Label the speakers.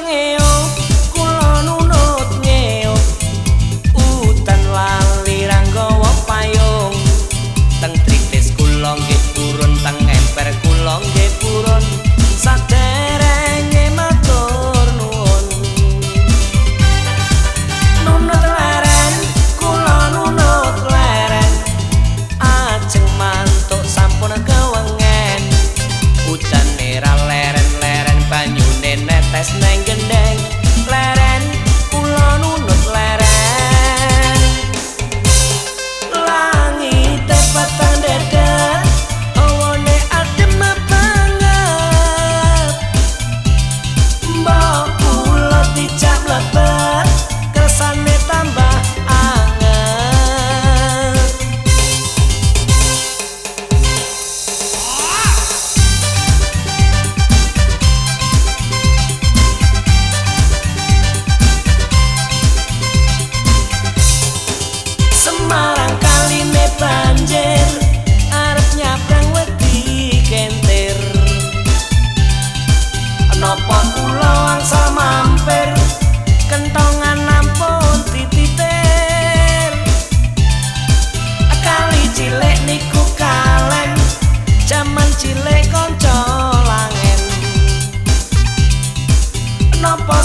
Speaker 1: ngeo